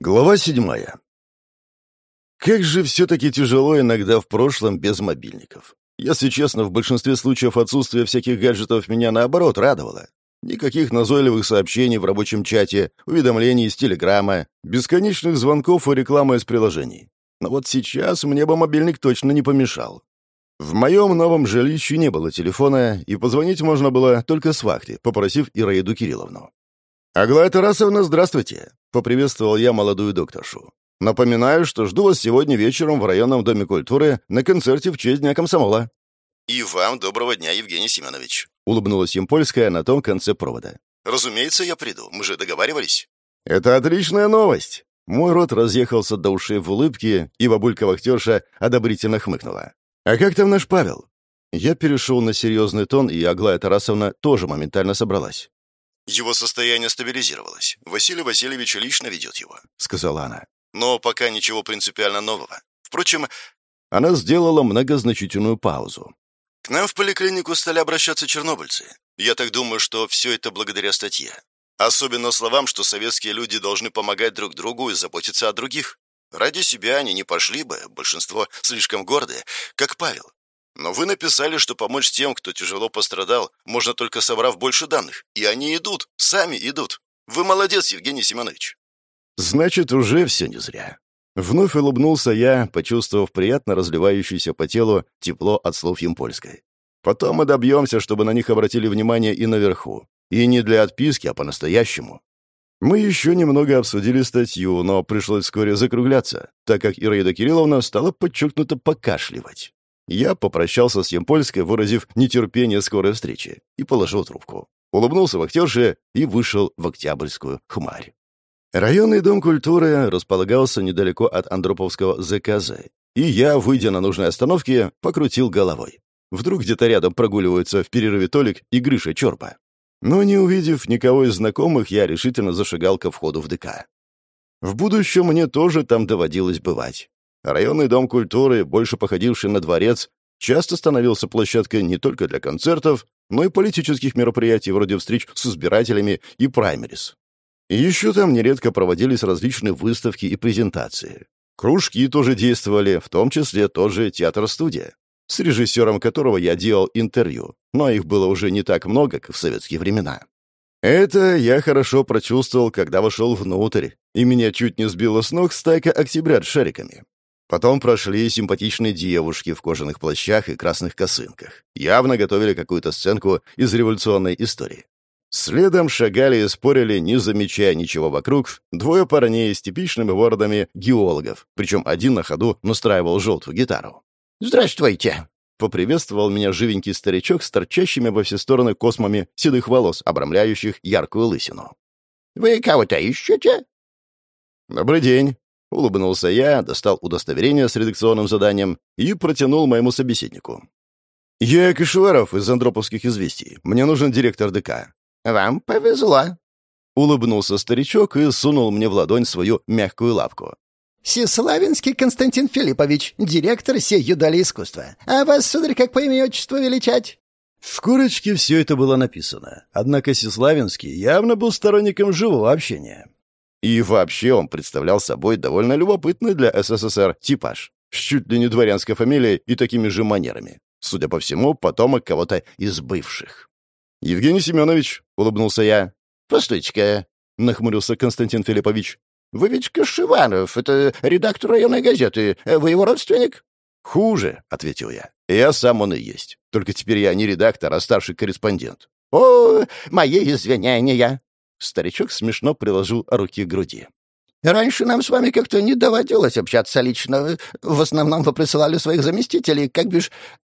Глава седьмая. Как же все-таки тяжело иногда в прошлом без мобильников. Если честно, в большинстве случаев отсутствие всяких гаджетов меня, наоборот, радовало. Никаких назойливых сообщений в рабочем чате, уведомлений из телеграмма, бесконечных звонков и рекламы из приложений. Но вот сейчас мне бы мобильник точно не помешал. В моем новом жилище не было телефона, и позвонить можно было только с вахты, попросив Ираиду Кирилловну. «Аглая Тарасовна, здравствуйте!» — поприветствовал я молодую докторшу. «Напоминаю, что жду вас сегодня вечером в районном доме культуры на концерте в честь Дня комсомола». «И вам доброго дня, Евгений Семенович», — улыбнулась им польская на том конце провода. «Разумеется, я приду. Мы же договаривались». «Это отличная новость!» Мой рот разъехался до ушей в улыбке, и бабулька-вахтерша одобрительно хмыкнула. «А как там наш Павел?» Я перешел на серьезный тон, и Аглая Тарасовна тоже моментально собралась. Его состояние стабилизировалось. Василий Васильевич лично ведет его», — сказала она. «Но пока ничего принципиально нового. Впрочем...» Она сделала многозначительную паузу. «К нам в поликлинику стали обращаться чернобыльцы. Я так думаю, что все это благодаря статье. Особенно словам, что советские люди должны помогать друг другу и заботиться о других. Ради себя они не пошли бы, большинство слишком гордые, как Павел. Но вы написали, что помочь тем, кто тяжело пострадал, можно только собрав больше данных. И они идут, сами идут. Вы молодец, Евгений Семенович. Значит, уже все не зря. Вновь улыбнулся я, почувствовав приятно разливающееся по телу тепло от слов Емпольской. Потом мы добьемся, чтобы на них обратили внимание и наверху. И не для отписки, а по-настоящему. Мы еще немного обсудили статью, но пришлось вскоре закругляться, так как Ираида Кирилловна стала подчеркнуто покашливать. Я попрощался с Емпольской, выразив нетерпение скорой встречи, и положил трубку. Улыбнулся вахтерше и вышел в Октябрьскую хмарь. Районный дом культуры располагался недалеко от Андроповского ЗКЗ, и я, выйдя на нужной остановке, покрутил головой. Вдруг где-то рядом прогуливаются в перерыве Толик и Гриша Чорпа. Но не увидев никого из знакомых, я решительно зашагал ко входу в ДК. В будущем мне тоже там доводилось бывать. Районный дом культуры, больше походивший на дворец, часто становился площадкой не только для концертов, но и политических мероприятий вроде встреч с избирателями и праймерис. еще там нередко проводились различные выставки и презентации. Кружки тоже действовали, в том числе тоже театр-студия, с режиссером которого я делал интервью, но их было уже не так много, как в советские времена. Это я хорошо прочувствовал, когда вошел внутрь, и меня чуть не сбила с ног стайка октябрят шариками. Потом прошли симпатичные девушки в кожаных плащах и красных косынках. Явно готовили какую-то сценку из революционной истории. Следом шагали и спорили, не замечая ничего вокруг, двое парней с типичными вордами геологов, причем один на ходу настраивал желтую гитару. «Здравствуйте!» — поприветствовал меня живенький старичок с торчащими во все стороны космами седых волос, обрамляющих яркую лысину. «Вы кого-то ищете?» «Добрый день!» Улыбнулся я, достал удостоверение с редакционным заданием и протянул моему собеседнику. «Я Кашеваров из Андроповских известий. Мне нужен директор ДК». «Вам повезло», — улыбнулся старичок и сунул мне в ладонь свою мягкую лапку. «Сеславинский Константин Филиппович, директор сей юдали искусства. А вас, сударь, как по имени отчеству величать?» В корочке все это было написано. Однако Сеславинский явно был сторонником живого общения. И вообще он представлял собой довольно любопытный для СССР типаж, с чуть ли не дворянской фамилией и такими же манерами. Судя по всему, потомок кого-то из бывших. «Евгений Семенович», — улыбнулся я. «Постойте-ка», — нахмурился Константин Филиппович. «Вы ведь Кашеваров, это редактор районной газеты. Вы его родственник?» «Хуже», — ответил я. «Я сам он и есть. Только теперь я не редактор, а старший корреспондент». «О, мои извинения», Старичок смешно приложил руки к груди. «Раньше нам с вами как-то не доводилось общаться лично. В основном вы присылали своих заместителей, как бишь...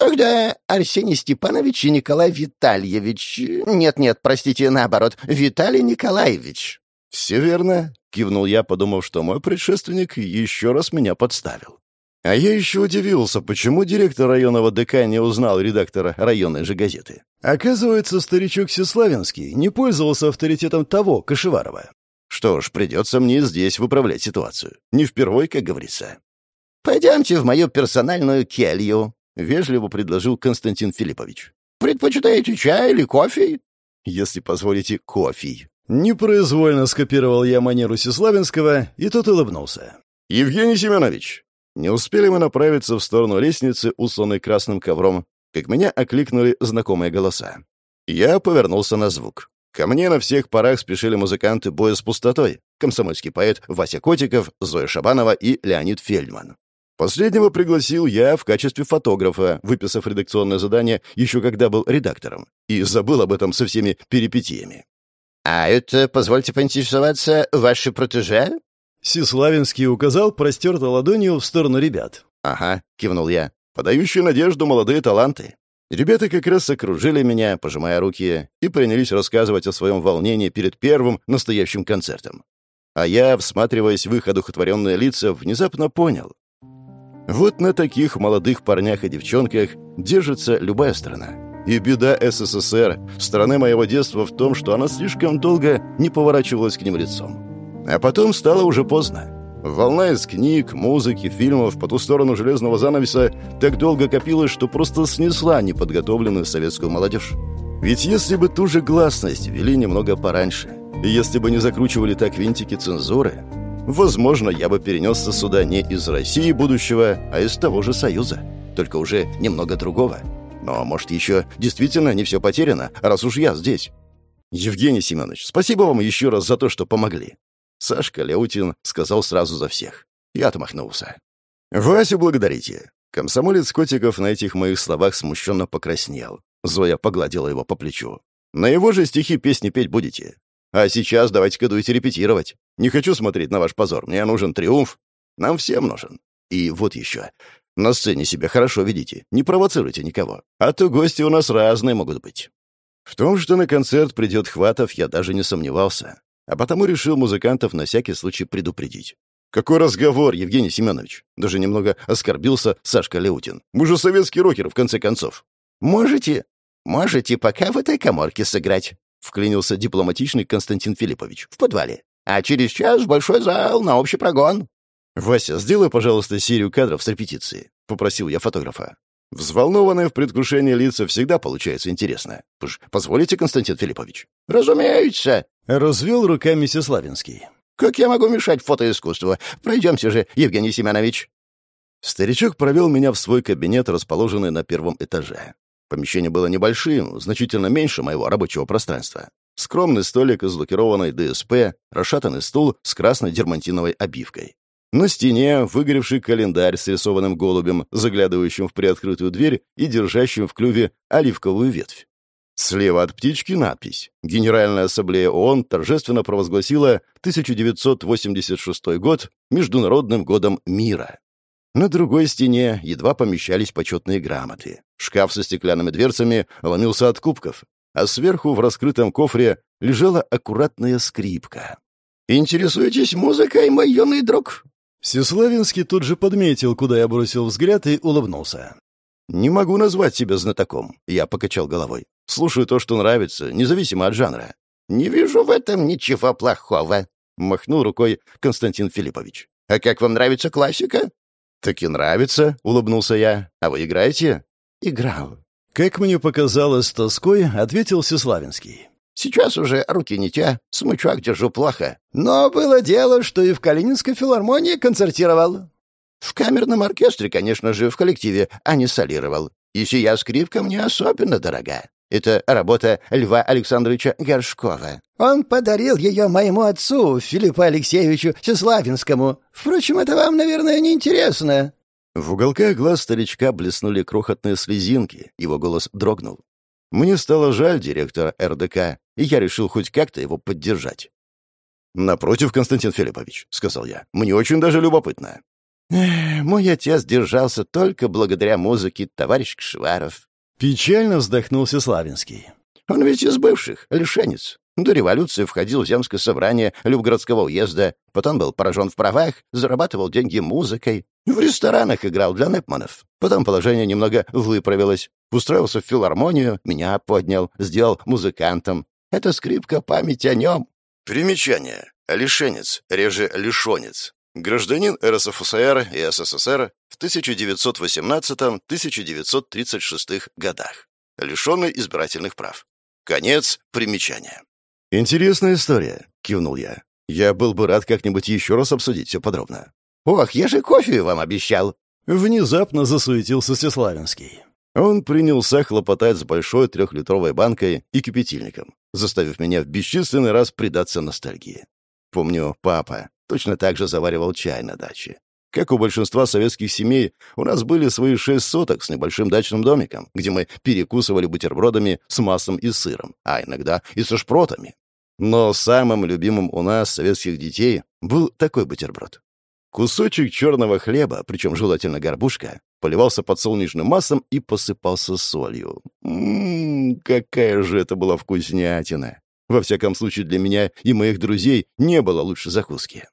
Когда Арсений Степанович и Николай Витальевич... Нет-нет, простите, наоборот, Виталий Николаевич». «Все верно», — кивнул я, подумав, что мой предшественник еще раз меня подставил. А я еще удивился, почему директор районного ДК не узнал редактора районной же газеты. Оказывается, старичок Сеславинский не пользовался авторитетом того, Кашеварова. Что ж, придется мне здесь выправлять ситуацию. Не впервой, как говорится. «Пойдемте в мою персональную келью», — вежливо предложил Константин Филиппович. «Предпочитаете чай или кофе?» «Если позволите, кофе», — Непроизвольно скопировал я манеру Сеславинского, и тот улыбнулся. «Евгений Семенович!» Не успели мы направиться в сторону лестницы, усланной красным ковром, как меня окликнули знакомые голоса. Я повернулся на звук. Ко мне на всех парах спешили музыканты боя с пустотой, комсомольский поэт Вася Котиков, Зоя Шабанова и Леонид Фельдман. Последнего пригласил я в качестве фотографа, выписав редакционное задание еще когда был редактором, и забыл об этом со всеми перипетиями. «А это, позвольте поинтересоваться, ваши протеже?» Сиславинский указал простертой ладонью в сторону ребят. «Ага», — кивнул я. «Подающие надежду молодые таланты». Ребята как раз окружили меня, пожимая руки, и принялись рассказывать о своем волнении перед первым настоящим концертом. А я, всматриваясь в их одухотворенные лица, внезапно понял. Вот на таких молодых парнях и девчонках держится любая страна. И беда СССР, страны моего детства, в том, что она слишком долго не поворачивалась к ним лицом. А потом стало уже поздно. Волна из книг, музыки, фильмов по ту сторону железного занавеса так долго копилась, что просто снесла неподготовленную советскую молодежь. Ведь если бы ту же гласность вели немного пораньше, и если бы не закручивали так винтики цензуры, возможно, я бы перенесся сюда не из России будущего, а из того же Союза, только уже немного другого. Но, может, еще действительно не все потеряно, раз уж я здесь. Евгений Семенович, спасибо вам еще раз за то, что помогли. Сашка Леутин сказал сразу за всех. Я отмахнулся. «Васю благодарите». Комсомолец Котиков на этих моих словах смущенно покраснел. Зоя погладила его по плечу. «На его же стихи песни петь будете. А сейчас давайте-ка дуйте репетировать. Не хочу смотреть на ваш позор. Мне нужен триумф. Нам всем нужен. И вот еще. На сцене себя хорошо ведите, не провоцируйте никого. А то гости у нас разные могут быть». В том, что на концерт придет Хватов, я даже не сомневался. А потому решил музыкантов на всякий случай предупредить. «Какой разговор, Евгений Семенович?» Даже немного оскорбился Сашка Леутин. «Мы же советские рокеры, в конце концов». «Можете, можете пока в этой коморке сыграть», — вклинился дипломатичный Константин Филиппович в подвале. «А через час большой зал на общий прогон». «Вася, сделай, пожалуйста, серию кадров с репетиции», — попросил я фотографа. Взволнованные в предвкушении лица всегда получается интересно. Позволите, Константин Филиппович? «Разумеется», — развел руками Сеславинский. «Как я могу мешать фотоискусству? Пройдемте же, Евгений Семенович». Старичок провел меня в свой кабинет, расположенный на первом этаже. Помещение было небольшим, значительно меньше моего рабочего пространства. Скромный столик из лакированной ДСП, расшатанный стул с красной дермантиновой обивкой. На стене выгоревший календарь с рисованным голубем, заглядывающим в приоткрытую дверь и держащим в клюве оливковую ветвь. Слева от птички надпись. Генеральная ассамблея ООН торжественно провозгласила 1986 год Международным годом мира. На другой стене едва помещались почетные грамоты. Шкаф со стеклянными дверцами ломился от кубков, а сверху в раскрытом кофре лежала аккуратная скрипка. «Интересуетесь музыкой, мой юный друг?» Всеславинский тут же подметил, куда я бросил взгляд, и улыбнулся. «Не могу назвать себя знатоком», — я покачал головой. «Слушаю то, что нравится, независимо от жанра». «Не вижу в этом ничего плохого», — махнул рукой Константин Филиппович. «А как вам нравится классика?» «Так и нравится», — улыбнулся я. «А вы играете?» «Играл». Как мне показалось тоской, ответил Всеславинский. Сейчас уже руки не те, смычок держу плохо. Но было дело, что и в Калининской филармонии концертировал. В камерном оркестре, конечно же, в коллективе, а не солировал. И сия скрипка мне особенно дорога. Это работа Льва Александровича Горшкова. Он подарил ее моему отцу, Филиппу Алексеевичу Сеславинскому. Впрочем, это вам, наверное, не интересно. В уголках глаз старичка блеснули крохотные слезинки, его голос дрогнул. Мне стало жаль директора РДК, и я решил хоть как-то его поддержать. «Напротив, Константин Филиппович», — сказал я, — «мне очень даже любопытно». «Мой отец держался только благодаря музыке, товарищ Кшваров». Печально вздохнулся Славинский. «Он ведь из бывших, лишенец. До революции входил в земское собрание Любгородского уезда, потом был поражен в правах, зарабатывал деньги музыкой, в ресторанах играл для Непманов. Потом положение немного выправилось. Устроился в филармонию, меня поднял, сделал музыкантом. Это скрипка память о нем. Примечание. Лишенец, реже лишонец. Гражданин РСФСР и СССР в 1918-1936 годах. Лишенный избирательных прав. Конец примечания. «Интересная история», — кивнул я. «Я был бы рад как-нибудь еще раз обсудить все подробно». «Ох, я же кофе вам обещал!» Внезапно засуетился Сеславинский. Он принялся хлопотать с большой трехлитровой банкой и кипятильником, заставив меня в бесчисленный раз предаться ностальгии. Помню, папа точно так же заваривал чай на даче. Как у большинства советских семей, у нас были свои шесть соток с небольшим дачным домиком, где мы перекусывали бутербродами с маслом и сыром, а иногда и со шпротами. Но самым любимым у нас, советских детей, был такой бутерброд. Кусочек черного хлеба, причем желательно горбушка, поливался подсолнечным маслом и посыпался солью. Ммм, какая же это была вкуснятина! Во всяком случае, для меня и моих друзей не было лучше закуски.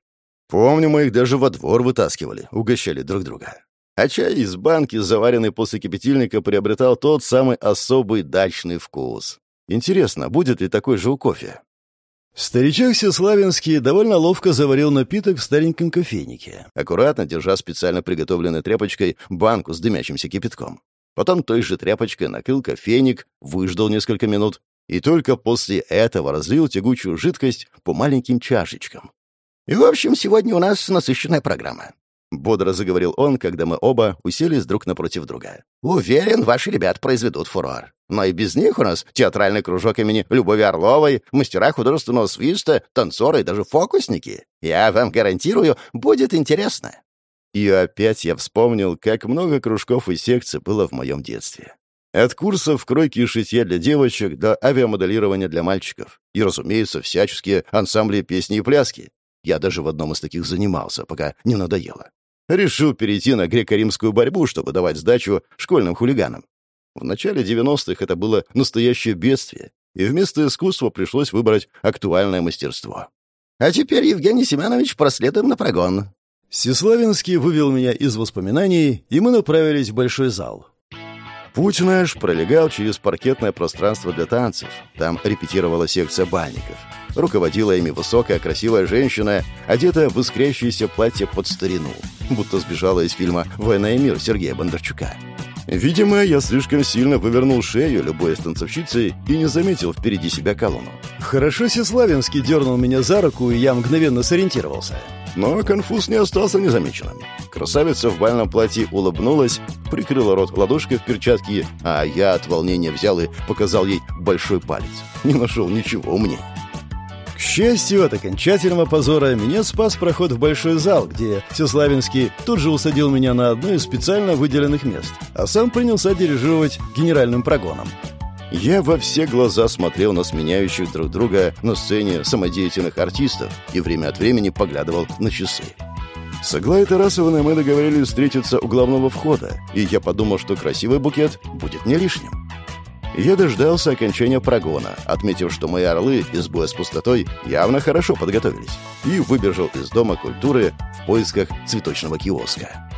Помню, мы их даже во двор вытаскивали, угощали друг друга. А чай из банки, заваренный после кипятильника, приобретал тот самый особый дачный вкус. Интересно, будет ли такой же у кофе? Старичок Сеславинский довольно ловко заварил напиток в стареньком кофейнике, аккуратно держа специально приготовленной тряпочкой банку с дымящимся кипятком. Потом той же тряпочкой накрыл кофейник, выждал несколько минут и только после этого разлил тягучую жидкость по маленьким чашечкам. «И, в общем, сегодня у нас насыщенная программа. — бодро заговорил он, когда мы оба уселись друг напротив друга. «Уверен, ваши ребят произведут фурор. Но и без них у нас театральный кружок имени Любови Орловой, мастера художественного свиста, танцоры и даже фокусники. Я вам гарантирую, будет интересно». И опять я вспомнил, как много кружков и секций было в моем детстве. От курсов кройки и шитья для девочек до авиамоделирования для мальчиков. И, разумеется, всяческие ансамбли песни и пляски. Я даже в одном из таких занимался, пока не надоело. Решил перейти на греко-римскую борьбу, чтобы давать сдачу школьным хулиганам. В начале 90-х это было настоящее бедствие, и вместо искусства пришлось выбрать актуальное мастерство. «А теперь, Евгений Семенович, проследуем на прогон». Сеславинский вывел меня из воспоминаний, и мы направились в большой зал. Путь наш пролегал через паркетное пространство для танцев. Там репетировала секция бальников. Руководила ими высокая, красивая женщина, одетая в искрящееся платье под старину, будто сбежала из фильма «Война и мир» Сергея Бондарчука. Видимо, я слишком сильно вывернул шею любой станцовщицы и не заметил впереди себя колонну. Хорошо Сеславинский дернул меня за руку, и я мгновенно сориентировался. Но конфуз не остался незамеченным. Красавица в бальном платье улыбнулась, прикрыла рот ладошкой в перчатке, а я от волнения взял и показал ей большой палец. Не нашел ничего умнее. К счастью, от окончательного позора меня спас проход в большой зал, где Всеславинский тут же усадил меня на одно из специально выделенных мест, а сам принялся дирижировать генеральным прогоном. Я во все глаза смотрел на сменяющих друг друга на сцене самодеятельных артистов и время от времени поглядывал на часы. С Аглаей Тарасовной мы договорились встретиться у главного входа, и я подумал, что красивый букет будет не лишним. Я дождался окончания прогона, отметив, что мои орлы из боя с пустотой явно хорошо подготовились, и выбежал из Дома культуры в поисках цветочного киоска.